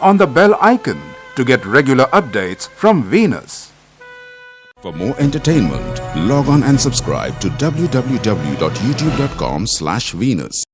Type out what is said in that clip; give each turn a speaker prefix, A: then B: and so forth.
A: on the bell icon to get regular updates from Venus.
B: For more entertainment, log on and subscribe to www.youtube.com slash Venus.